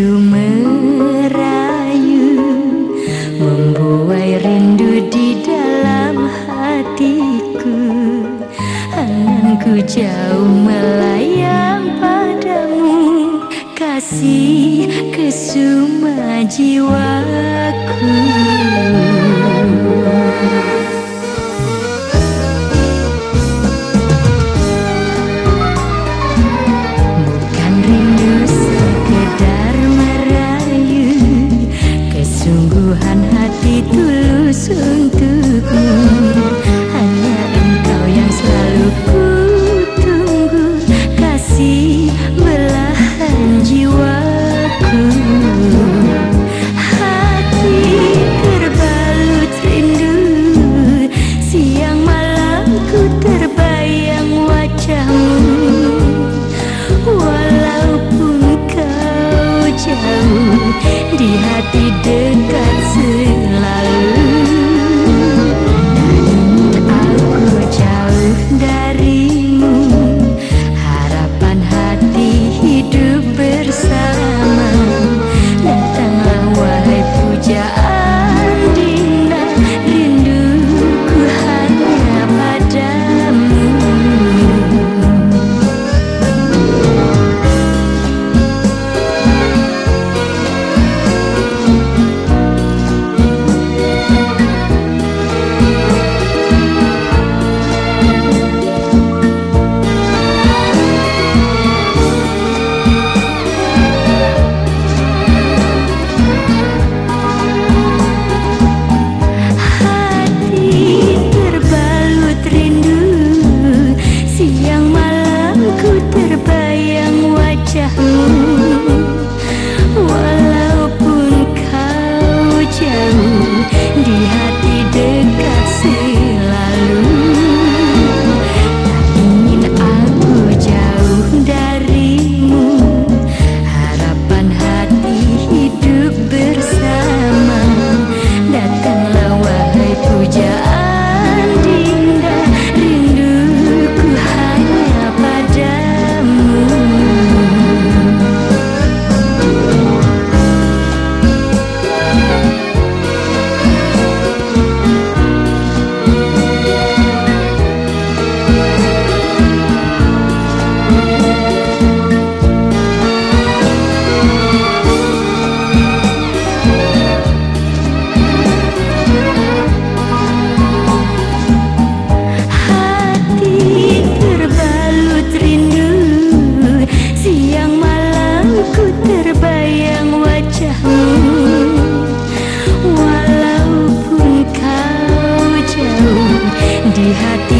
merdu merayu Membuai rindu di dalam hatiku. Anganku jauh melayang padamu Kasih kesuma jiwaku happy day. hati